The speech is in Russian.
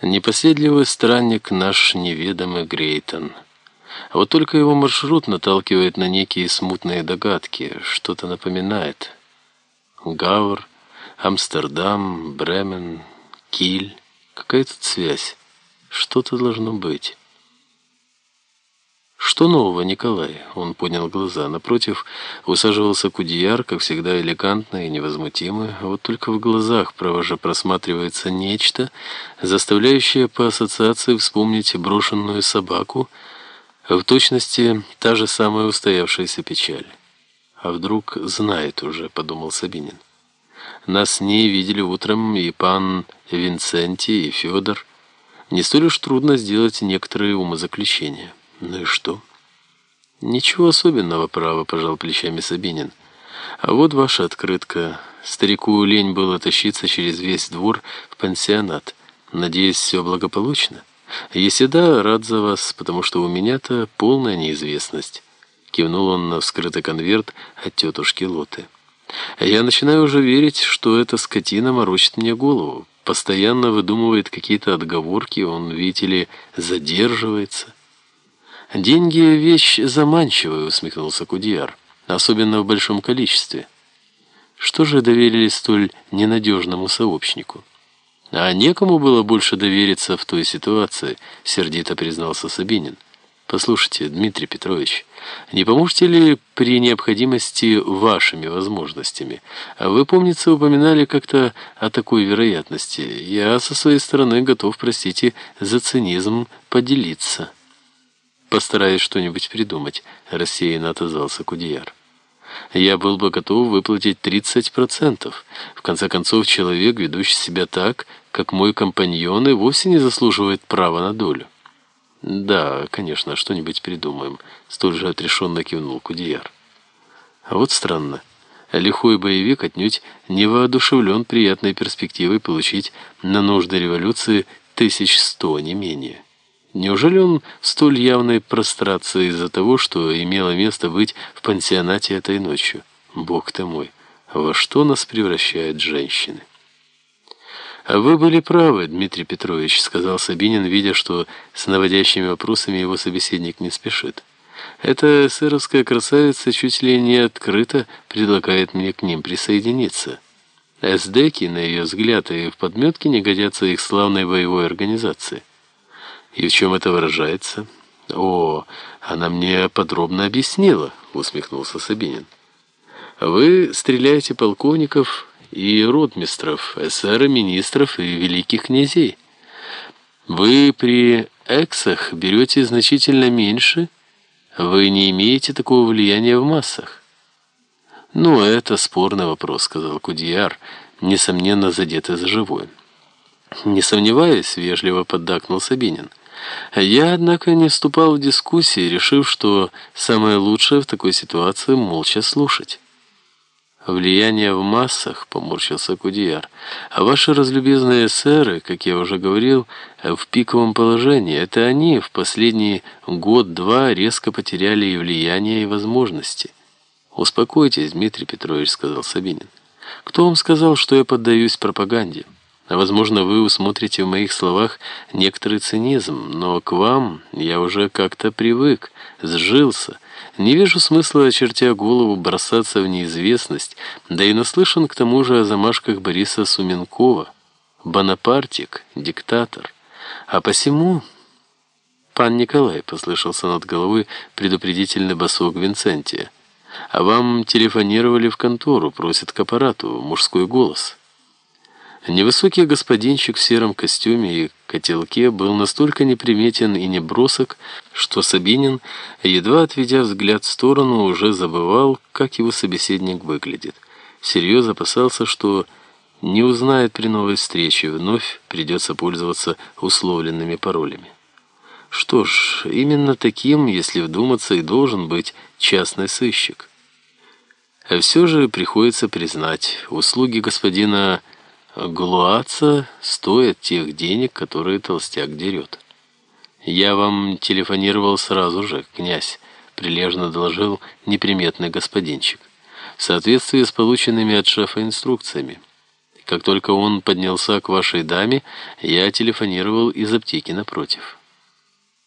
Непоседливый странник наш неведомый Грейтон. Вот только его маршрут наталкивает на некие смутные догадки, что-то напоминает. Гавр, Амстердам, Бремен, Киль. Какая тут связь? Что-то должно быть. «Что нового, Николай?» Он поднял глаза. Напротив усаживался Кудияр, как всегда элегантный и невозмутимый. Вот только в глазах провоже просматривается нечто, заставляющее по ассоциации вспомнить брошенную собаку, в точности та же самая устоявшаяся печаль. «А вдруг знает уже», — подумал Сабинин. «Нас с ней видели утром и пан Винценти, и Федор. Не столь уж трудно сделать некоторые умозаключения». Ну и что? Ничего особенного, право, пожал плечами Сабинин. А вот ваша открытка. Старику лень было тащиться через весь двор в пансионат. Надеюсь, все благополучно? Если да, рад за вас, потому что у меня-то полная неизвестность. Кивнул он на вскрытый конверт от тетушки Лоты. Я начинаю уже верить, что эта скотина морочит мне голову. Постоянно выдумывает какие-то отговорки, он, видите ли, задерживается. «Деньги — вещь заманчивая», — усмехнулся Кудьяр, «особенно в большом количестве». Что же доверили столь ненадежному сообщнику? А некому было больше довериться в той ситуации, сердито признался Сабинин. Послушайте, Дмитрий Петрович, не поможете ли при необходимости вашими возможностями? Вы, помнится, упоминали как-то о такой вероятности. Я со своей стороны готов, простите, за цинизм поделиться. «Постараюсь что-нибудь придумать», — рассеянно отозвался Кудияр. «Я был бы готов выплатить 30%. В конце концов, человек, ведущий себя так, как мой компаньон, и вовсе не заслуживает права на долю». «Да, конечно, что-нибудь придумаем», — столь же отрешенно кивнул Кудияр. А вот странно. Лихой боевик отнюдь не воодушевлен приятной перспективой получить на нужды революции тысяч сто, не менее. Неужели он в столь явной прострации из-за того, что имело место быть в пансионате этой ночью? Бог ты мой, во что нас превращают женщины? «А вы были правы, Дмитрий Петрович», — сказал Сабинин, видя, что с наводящими вопросами его собеседник не спешит. «Эта сэровская красавица чуть ли не открыто предлагает мне к ним присоединиться. Эсдеки, на ее взгляд, и в подметке не годятся их славной боевой организации». «И в чем это выражается?» «О, она мне подробно объяснила», — усмехнулся Сабинин. «Вы стреляете полковников и ротмистров, эсера, министров и великих князей. Вы при эксах берете значительно меньше, вы не имеете такого влияния в массах». «Ну, это спорный вопрос», — сказал Кудияр, несомненно задетый за живое. «Не сомневаюсь», — вежливо поддакнул Сабинин. Я, однако, не вступал в дискуссии, решив, что самое лучшее в такой ситуации молча слушать. «Влияние в массах», — поморщился Кудияр. «А ваши разлюбезные сэры, как я уже говорил, в пиковом положении. Это они в последний год-два резко потеряли и влияние, и возможности». «Успокойтесь, Дмитрий Петрович», — сказал Сабинин. «Кто вам сказал, что я поддаюсь пропаганде?» Возможно, вы усмотрите в моих словах некоторый цинизм, но к вам я уже как-то привык, сжился. Не вижу смысла, очертя голову, бросаться в неизвестность, да и наслышан к тому же о замашках Бориса Суменкова. Бонапартик, диктатор. А посему... «Пан Николай», — послышался над головой предупредительный басок Винцентия. «А вам телефонировали в контору, просят к аппарату, мужской голос». Невысокий господинчик в сером костюме и котелке был настолько неприметен и небросок, что Сабинин, едва отведя взгляд в сторону, уже забывал, как его собеседник выглядит. Всерьез опасался, что не узнает при новой встрече, вновь придется пользоваться условленными паролями. Что ж, именно таким, если вдуматься, и должен быть частный сыщик. А все же приходится признать, услуги господина Галуаца стоит тех денег, которые толстяк дерет. «Я вам телефонировал сразу же, князь», — прилежно доложил неприметный господинчик. «В соответствии с полученными от шефа инструкциями. Как только он поднялся к вашей даме, я телефонировал из аптеки напротив».